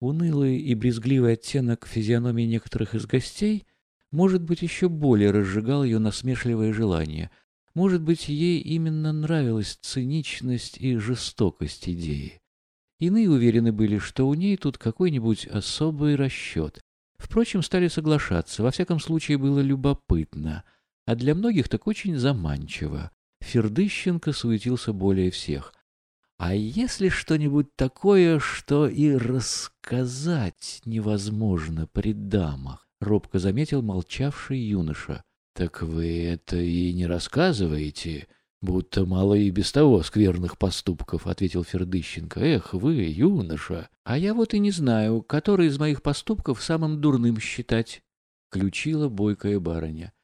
Унылый и брезгливый оттенок физиономии некоторых из гостей, может быть, еще более разжигал ее насмешливое желание. Может быть, ей именно нравилась циничность и жестокость идеи. Иные уверены были, что у ней тут какой-нибудь особый расчет. Впрочем, стали соглашаться, во всяком случае было любопытно, а для многих так очень заманчиво. Фердыщенко суетился более всех. А если что-нибудь такое, что и рассказать невозможно при дамах? Робко заметил молчавший юноша. Так вы это и не рассказываете, будто мало и без того скверных поступков, ответил Фердыщенко. Эх, вы, юноша, а я вот и не знаю, который из моих поступков самым дурным считать, ключила бойкая барыня.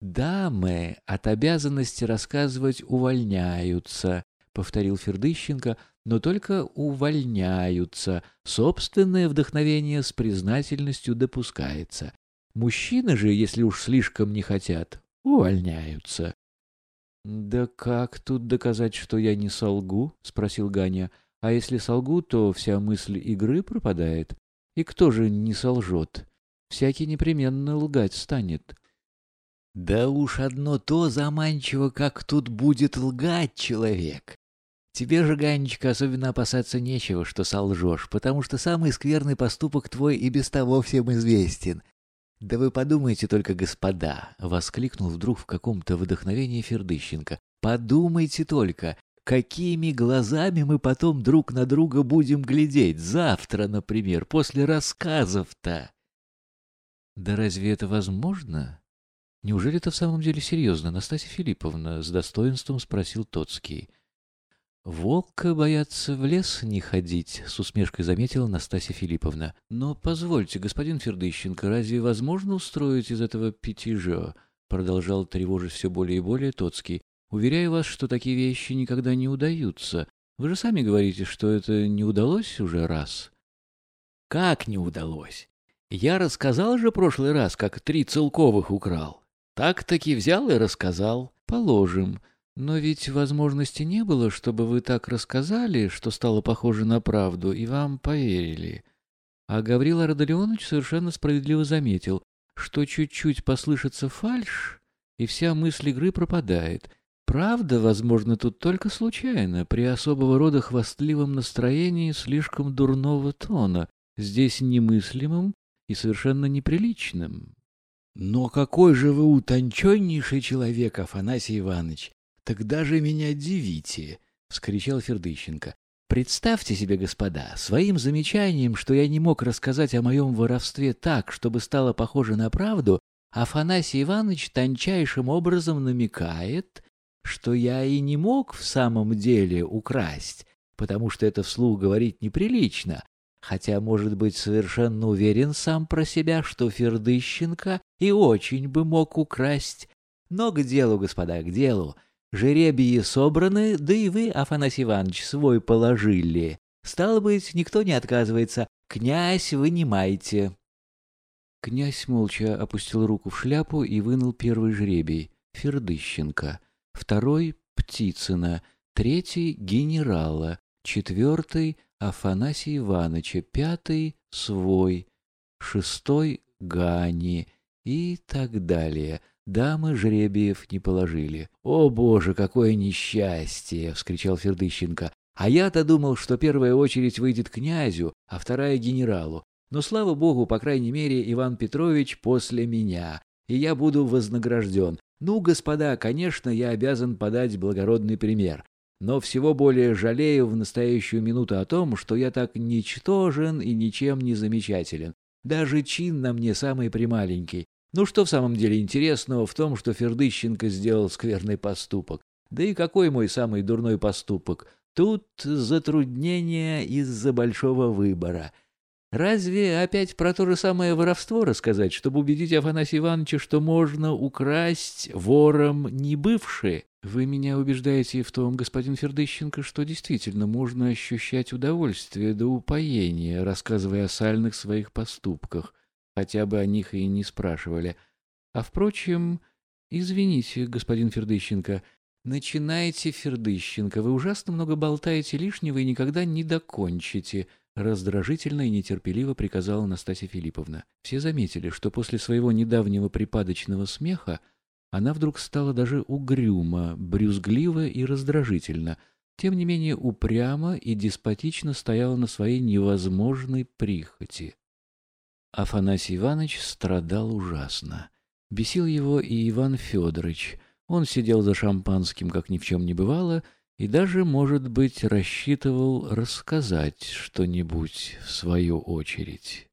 Дамы от обязанности рассказывать увольняются, — повторил Фердыщенко, — но только увольняются. Собственное вдохновение с признательностью допускается. Мужчины же, если уж слишком не хотят, увольняются. — Да как тут доказать, что я не солгу? — спросил Ганя. — А если солгу, то вся мысль игры пропадает. И кто же не солжет? Всякий непременно лгать станет. — Да уж одно то заманчиво, как тут будет лгать человек. Тебе же, Ганечка, особенно опасаться нечего, что солжешь, потому что самый скверный поступок твой и без того всем известен. Да вы подумайте только, господа, — воскликнул вдруг в каком-то вдохновении Фердыщенко. Подумайте только, какими глазами мы потом друг на друга будем глядеть завтра, например, после рассказов-то. Да разве это возможно? Неужели это в самом деле серьезно, Настасья Филипповна? С достоинством спросил Тоцкий. «Волка боятся в лес не ходить», — с усмешкой заметила Настасья Филипповна. «Но позвольте, господин Фердыщенко, разве возможно устроить из этого пятижа?» — продолжал тревожить все более и более Тоцкий. «Уверяю вас, что такие вещи никогда не удаются. Вы же сами говорите, что это не удалось уже раз». «Как не удалось? Я рассказал же прошлый раз, как три целковых украл. Так-таки взял и рассказал. Положим». Но ведь возможности не было, чтобы вы так рассказали, что стало похоже на правду, и вам поверили. А Гаврил Ардалионович совершенно справедливо заметил, что чуть-чуть послышится фальшь, и вся мысль игры пропадает. Правда, возможно, тут только случайно, при особого рода хвастливом настроении слишком дурного тона, здесь немыслимым и совершенно неприличным. «Но какой же вы утонченнейший человек, Афанасий Иванович! «Тогда же меня дивите!» — вскричал Фердыщенко. «Представьте себе, господа, своим замечанием, что я не мог рассказать о моем воровстве так, чтобы стало похоже на правду, Афанасий Иванович тончайшим образом намекает, что я и не мог в самом деле украсть, потому что это вслух говорить неприлично, хотя, может быть, совершенно уверен сам про себя, что Фердыщенко и очень бы мог украсть. Но к делу, господа, к делу. Жеребии собраны, да и вы, Афанасий Иванович, свой положили. Стало быть, никто не отказывается. Князь, вынимайте. Князь молча опустил руку в шляпу и вынул первый жребий — Фердыщенко, второй — Птицына, третий — генерала, четвертый — Афанасия Ивановича, пятый — свой, шестой — Гани и так далее — Дамы жребиев не положили. «О, Боже, какое несчастье!» — вскричал Фердыщенко. «А я-то думал, что первая очередь выйдет князю, а вторая — генералу. Но, слава богу, по крайней мере, Иван Петрович после меня, и я буду вознагражден. Ну, господа, конечно, я обязан подать благородный пример. Но всего более жалею в настоящую минуту о том, что я так ничтожен и ничем не замечателен. Даже чин на мне самый прималенький. Ну что в самом деле интересного в том, что Фердыщенко сделал скверный поступок? Да и какой мой самый дурной поступок? Тут затруднение из-за большого выбора. Разве опять про то же самое воровство рассказать, чтобы убедить Афанасия Ивановича, что можно украсть вором не бывшие? Вы меня убеждаете в том, господин Фердыщенко, что действительно можно ощущать удовольствие до упоения, рассказывая о сальных своих поступках хотя бы о них и не спрашивали. А, впрочем, извините, господин Фердыщенко, начинайте, Фердыщенко, вы ужасно много болтаете лишнего и никогда не докончите. раздражительно и нетерпеливо приказала Настасья Филипповна. Все заметили, что после своего недавнего припадочного смеха она вдруг стала даже угрюма, брюзглива и раздражительна, тем не менее упрямо и деспотично стояла на своей невозможной прихоти. Афанасий Иванович страдал ужасно. Бесил его и Иван Федорович. Он сидел за шампанским, как ни в чем не бывало, и даже, может быть, рассчитывал рассказать что-нибудь в свою очередь.